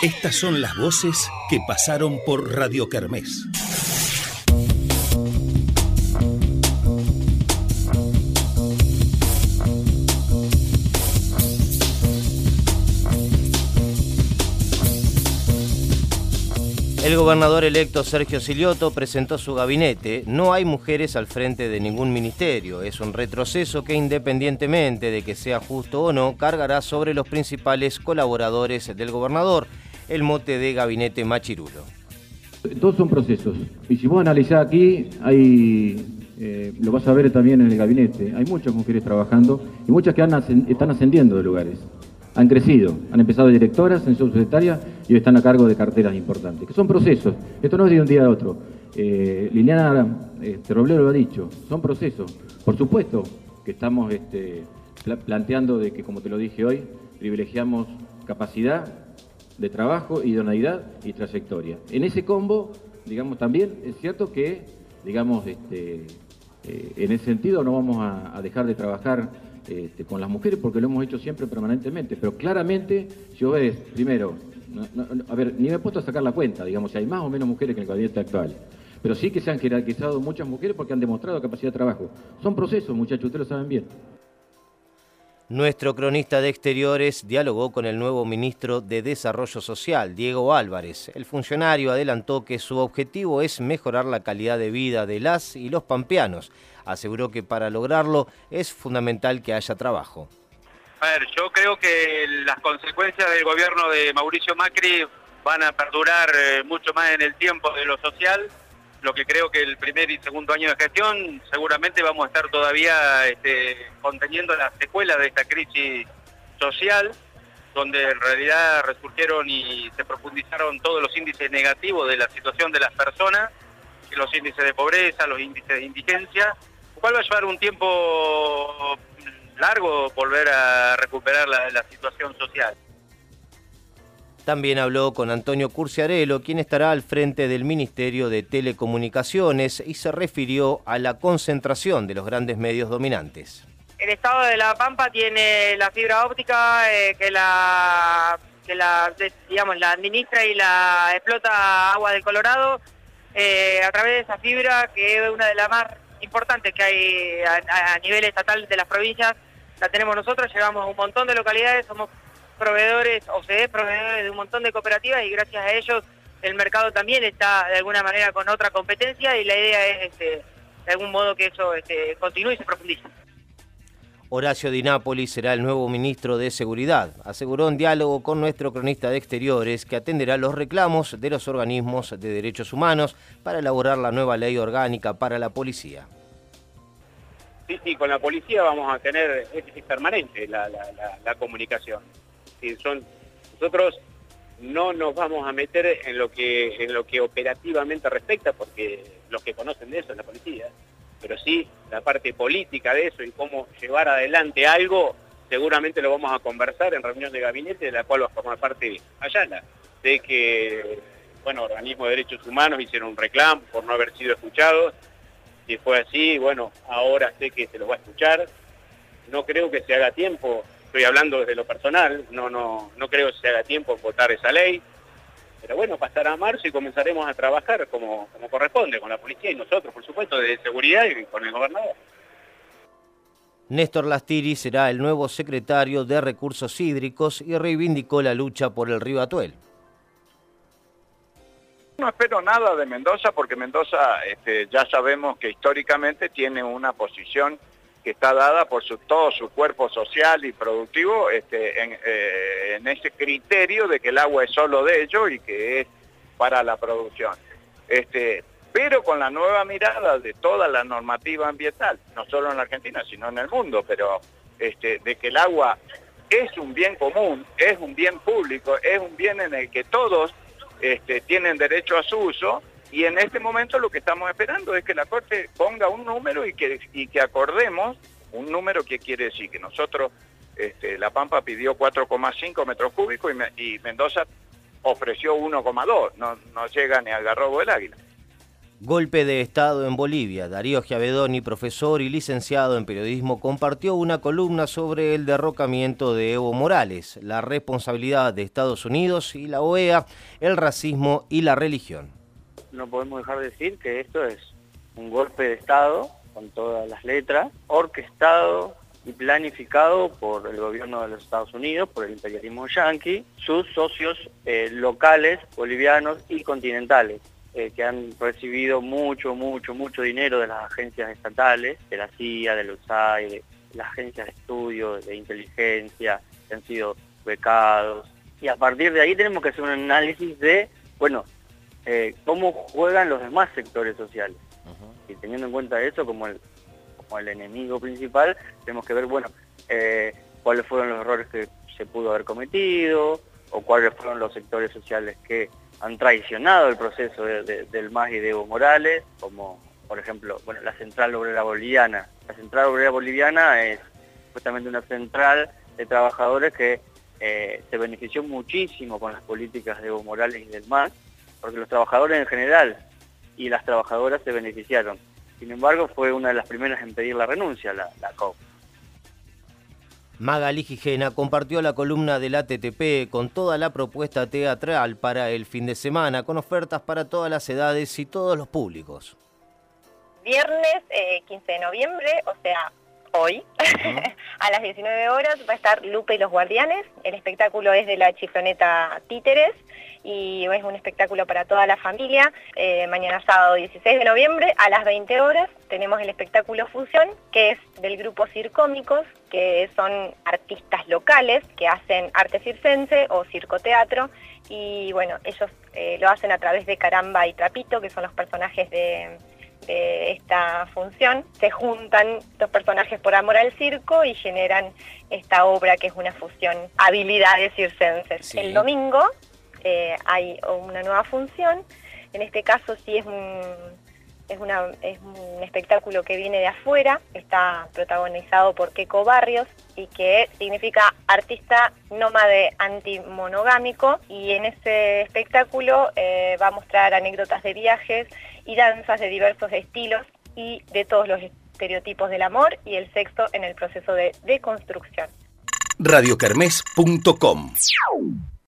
Estas son las voces que pasaron por Radio Kermés. El gobernador electo Sergio Silioto presentó su gabinete. No hay mujeres al frente de ningún ministerio. Es un retroceso que independientemente de que sea justo o no, cargará sobre los principales colaboradores del gobernador el mote de gabinete machirulo. Todos son procesos. Y si vos analizás aquí, hay, eh, lo vas a ver también en el gabinete, hay muchas mujeres trabajando y muchas que están ascendiendo de lugares han crecido, han empezado directoras en su secretaria y hoy están a cargo de carteras importantes, que son procesos, esto no es de un día a otro. Eh, Liliana este, Roblero lo ha dicho, son procesos. Por supuesto que estamos este, planteando de que, como te lo dije hoy, privilegiamos capacidad de trabajo, idoneidad y trayectoria. En ese combo, digamos, también es cierto que, digamos, este, eh, en ese sentido no vamos a dejar de trabajar este, con las mujeres porque lo hemos hecho siempre permanentemente, pero claramente yo ves, primero, a ver, ni me he puesto a sacar la cuenta, digamos, si hay más o menos mujeres que en el gabinete actual, pero sí que se han jerarquizado muchas mujeres porque han demostrado capacidad de trabajo. Son procesos, muchachos, ustedes lo saben bien. Nuestro cronista de exteriores dialogó con el nuevo ministro de Desarrollo Social, Diego Álvarez. El funcionario adelantó que su objetivo es mejorar la calidad de vida de las y los pampeanos. Aseguró que para lograrlo es fundamental que haya trabajo. A ver, yo creo que las consecuencias del gobierno de Mauricio Macri van a perdurar eh, mucho más en el tiempo de lo social lo que creo que el primer y segundo año de gestión seguramente vamos a estar todavía este, conteniendo las secuelas de esta crisis social, donde en realidad resurgieron y se profundizaron todos los índices negativos de la situación de las personas, los índices de pobreza, los índices de indigencia, lo cual va a llevar un tiempo largo volver a recuperar la situación social. También habló con Antonio Curciarello, quien estará al frente del Ministerio de Telecomunicaciones y se refirió a la concentración de los grandes medios dominantes. El Estado de La Pampa tiene la fibra óptica eh, que la digamos la administra y la explota agua del Colorado eh, a través de esa fibra que es una de las más importantes que hay a, a nivel estatal de las provincias la tenemos nosotros llevamos un montón de localidades somos proveedores, o se es proveedores de un montón de cooperativas y gracias a ellos el mercado también está de alguna manera con otra competencia y la idea es este, de algún modo que eso este, continúe y se profundice. Horacio Di Napoli será el nuevo ministro de Seguridad. Aseguró en diálogo con nuestro cronista de Exteriores que atenderá los reclamos de los organismos de derechos humanos para elaborar la nueva ley orgánica para la policía. Sí, sí, con la policía vamos a tener, es, permanente la, la comunicación son, nosotros no nos vamos a meter en lo que en lo que operativamente respecta, porque los que conocen de eso es la policía, pero sí la parte política de eso y cómo llevar adelante algo, seguramente lo vamos a conversar en reunión de gabinete, de la cual va a formar parte Ayala. Sé que, bueno, organismos de derechos humanos hicieron un reclamo por no haber sido escuchados, si fue así, bueno, ahora sé que se lo va a escuchar, no creo que se haga tiempo estoy hablando desde lo personal, no, no, no creo que se haga tiempo en votar esa ley, pero bueno, pasará a marzo y comenzaremos a trabajar como, como corresponde, con la policía y nosotros, por supuesto, de seguridad y con el gobernador. Néstor Lastiri será el nuevo secretario de Recursos Hídricos y reivindicó la lucha por el río Atuel. No espero nada de Mendoza porque Mendoza este, ya sabemos que históricamente tiene una posición que está dada por su, todo su cuerpo social y productivo este, eh, en, ese criterio de que el agua es solo de ellos y que es para la producción. Este, pero con la nueva mirada de toda la normativa ambiental, no solo en la Argentina, sino en el mundo, pero este, de que el agua es un bien común, es un bien público, es un bien en el que todos este, tienen derecho a su uso, y en este momento lo que estamos esperando es que la Corte ponga un número y que, acordemos un número que quiere decir que nosotros, este, La Pampa pidió 4,5 metros cúbicos y, Mendoza ofreció 1,2, no, no llega ni al garrobo del águila. Golpe de Estado en Bolivia. Darío Giavedoni, profesor y licenciado en periodismo, compartió una columna sobre el derrocamiento de Evo Morales, la responsabilidad de Estados Unidos y la OEA, el racismo y la religión. No podemos dejar de decir que esto es un golpe de Estado, con todas las letras, orquestado y planificado por el gobierno de los Estados Unidos, por el imperialismo yanqui, sus socios eh, locales, bolivianos y continentales. Eh, que han recibido mucho, mucho, mucho dinero de las agencias estatales, de la CIA, del USAID, de las agencias de estudio, de inteligencia, que han sido becados. Y a partir de ahí tenemos que hacer un análisis de, bueno, eh, cómo juegan los demás sectores sociales. Y teniendo en cuenta eso como el, como el enemigo principal, tenemos que ver, bueno, eh, cuáles fueron los errores que se pudo haber cometido, o cuáles fueron los sectores sociales que han traicionado el proceso del MAS y de Evo Morales, como por ejemplo bueno, la Central Obrera Boliviana. La Central Obrera Boliviana es justamente una central de trabajadores que eh, se benefició muchísimo con las políticas de Evo Morales y del MAS, porque los trabajadores en general y las trabajadoras se beneficiaron. Sin embargo, fue una de las primeras en pedir la renuncia, la, la COP. Magali Gijena compartió la columna del ATTP con toda la propuesta teatral para el fin de semana, con ofertas para todas las edades y todos los públicos. Viernes 15 eh, de noviembre, o sea, hoy, a las 19 horas va a estar Lupe y los Guardianes. El espectáculo es de la chifloneta Títeres y es un espectáculo para toda la familia. Eh, mañana sábado 16 de noviembre a las 20 horas tenemos el espectáculo Fusión, que es del grupo Circómicos, que son artistas locales que hacen arte circense o circoteatro y bueno, ellos eh, lo hacen a través de Caramba y Trapito, que son los personajes de de esta función, se juntan dos personajes por amor al circo y generan esta obra que es una fusión habilidades circenses. El domingo eh, hay una nueva función, en este caso sí es un, es, es un espectáculo que viene de afuera, está protagonizado por Keco Barrios y que significa artista nómade antimonogámico y en ese espectáculo eh, va a mostrar anécdotas de viajes y danzas de diversos estilos y de todos los estereotipos del amor y el sexo en el proceso de deconstrucción. radiocarmes.com